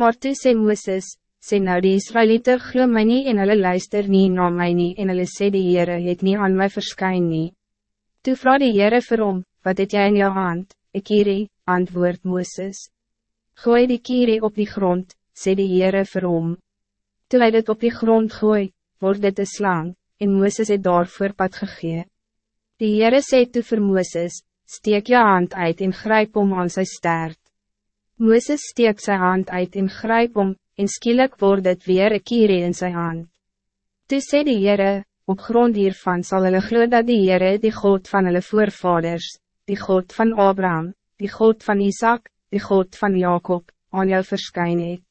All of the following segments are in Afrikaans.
Maar toe sê Mooses, sê nou die Israëlieten glo my nie en hulle luister nie na my nie en hulle sê die Heere het nie aan my verskyn nie. Toe vraag die Heere vir hom, wat het jy in jou hand, ek kierie, antwoord Mooses. Gooi die kierie op die grond, sê die Heere vir hom. Toe hy dit op die grond gooi, word dit een slang, en Mooses het daarvoor pad gegee. Die Heere sê toe vir Mooses, steek je hand uit en grijp om aan sy stert. Mooses steek zijn hand uit en grijp om, en skielik word het weer een kierie in zijn hand. Toe sê die Heere, op grond hiervan zal hulle glo dat die Heere die God van hulle voorvaders, die God van Abraham, die God van Isaac, die God van Jacob, aan jou verskyn het.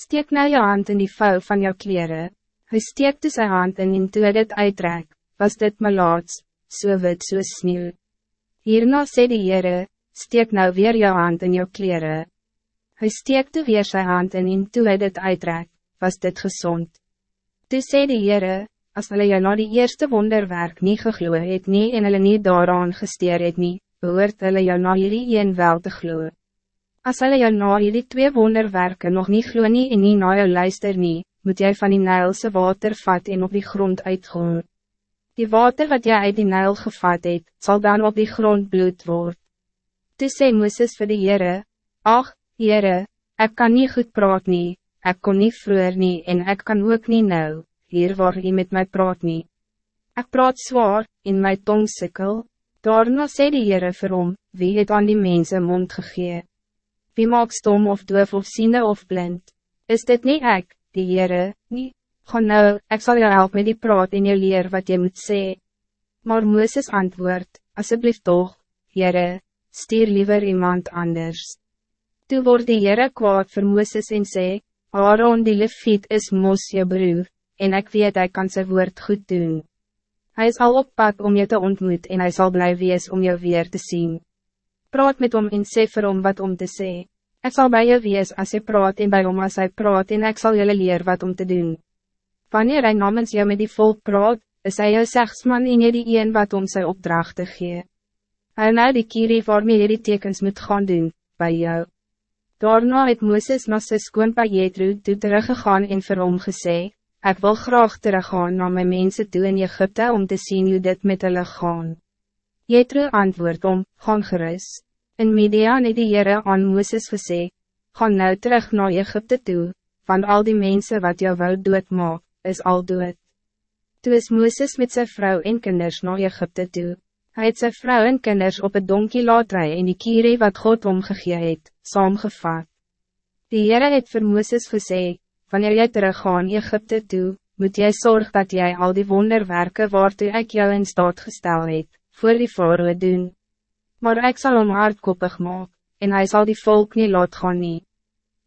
Steek nou je hand in die vuil van jou kleren. Hij steekte zijn hand in en toe dit uitrek, was dit malaats, so wit so sneeuw. Hierna sê die Heere, steek nou weer jou hand in jou kleren. Hij steekte weer zijn hand in en toe hy dit uitrek, was dit gezond. Toe sê die Heere, as hulle jou na die eerste wonderwerk nie gegloe het nie en hulle nie daaraan gesteer het nie, behoort hulle jou na hierdie een wel te glo. As hulle jou na hierdie twee wonderwerken nog niet glo nie en nie na jou luister nie, moet jy van die Nijlse water vat en op die grond uitgaan. Die water wat jy uit die Nijl gevat het, zal dan op die grond bloed worden. Toe sê Mooses vir die Heere, Ach, Heere, ek kan niet goed praat nie, ek kon niet vroeger nie en ek kan ook niet nou, hier waar jy met mij praat nie. Ek praat zwaar, in my tong sikkel, daarna sê die Heere vir hom, wie het aan die mense mond gegee? Wie maak stom of doof of siende of blind? Is dit niet ek, die Heere, nie? Ga nou, ek zal jou help met die praat en jou leer wat je moet sê. Maar Mooses antwoord, asseblief toch, Heere, stuur liever iemand anders. Toe word die Heere kwaad vir Mooses en sê, Aaron die lefiet is mos je broer, en ik weet hij kan zijn woord goed doen. Hij is al op pad om je te ontmoet en hij zal blij wees om je weer te zien. Praat met hom en sê vir hom wat om te sê. Ik zal bij je wees als je praat en bij hom als hij praat en ik zal jullie leer wat om te doen. Wanneer hij namens jou met die volk praat, is hij jou zegsman en je die een wat om zijn opdracht te gee. Hy nou die kierie waarmee jy die tekens moet gaan doen, bij jou. Daarna het Mooses na sy skoonpa Jethro toe teruggegaan en vir hom gesê, Ek wil graag teruggaan na my mense toe in Egypte om te zien hoe dit met hulle gaan. Jethro antwoord om, gaan gerus. In Midian het die Heere aan Mooses gesê, Gaan nou terug naar Egypte toe, want al die mensen wat jou wou doodmaak, is al dood. Toe is Mooses met zijn vrouw en kinders naar Egypte toe. Hij het zijn vrouw en kinders op het donkie laat rij en die kierie wat God omgegee het, saamgevat. Die Heere het vir Mooses gesê, wanneer jy teruggaan Egypte toe, moet jy zorg dat jij al die wonderwerken waartoe ik jou in staat gestel het, voor die vrouwen doen. Maar ik zal hom hardkoppig maak, en hij zal die volk niet laat gaan nie.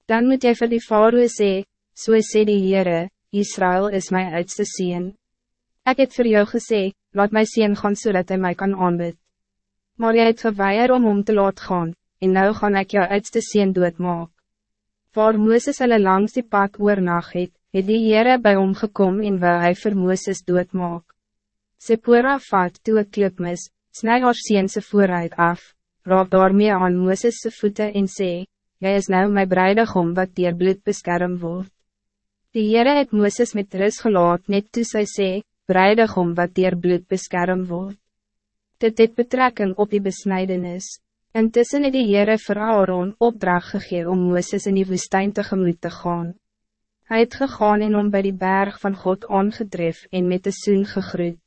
Dan moet jy vir die vrouwen sê, so sê die Heere, Israël is mijn uitste sien. Ik het voor jou gesê, laat mij zien gaan zodat so hij mij kan aanbid. Maar jy het geweier om om te laat gaan, en nou gaan ik jou uitste zien doodmaak. Waar Mooses hulle langs die pad oornag het, het die Heere by hom gekom en wil hy vir Mooses doodmaak. Sephora vat toe een klip mis, snij haar seense vooruit af, raak daarmee aan Mooses' voeten en sê, Jy is nou my bruidegom wat dier bloed beskerm word. Die Heere het Mooses met rust gelaat net toe sy sê, bruidegom wat dier bloed beskerm word. Dit het betrekking op die besnijdenis. Intussen het die Heere vir Aaron opdracht gegee om Mooses in die woestijn tegemoet te gaan. Hij het gegaan en om bij die berg van God aangedref en met de soen gegroet.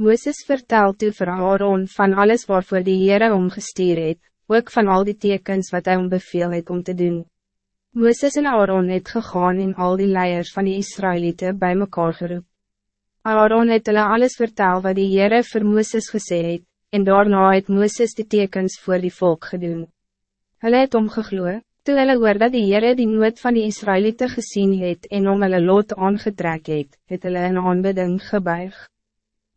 Mooses vertel toe vir Aaron van alles waarvoor die Heere omgestuur het, ook van al die tekens wat hij beveel het om te doen. Mooses en Aaron het gegaan en al die leiers van die Israëlieten bij mekaar geroep. Aaron het hulle alles vertel wat die Heere vir Mooses gesê het, en daarna het Mooses die tekens voor die volk gedoen. Hulle het omgegloe, toe hulle hoor dat die Heere die nood van die Israëlieten gezien het en om hulle lot aangetrek het, het hulle in aanbidding gebuig.